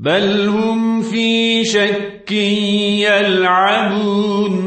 بل هم في شك يلعبون.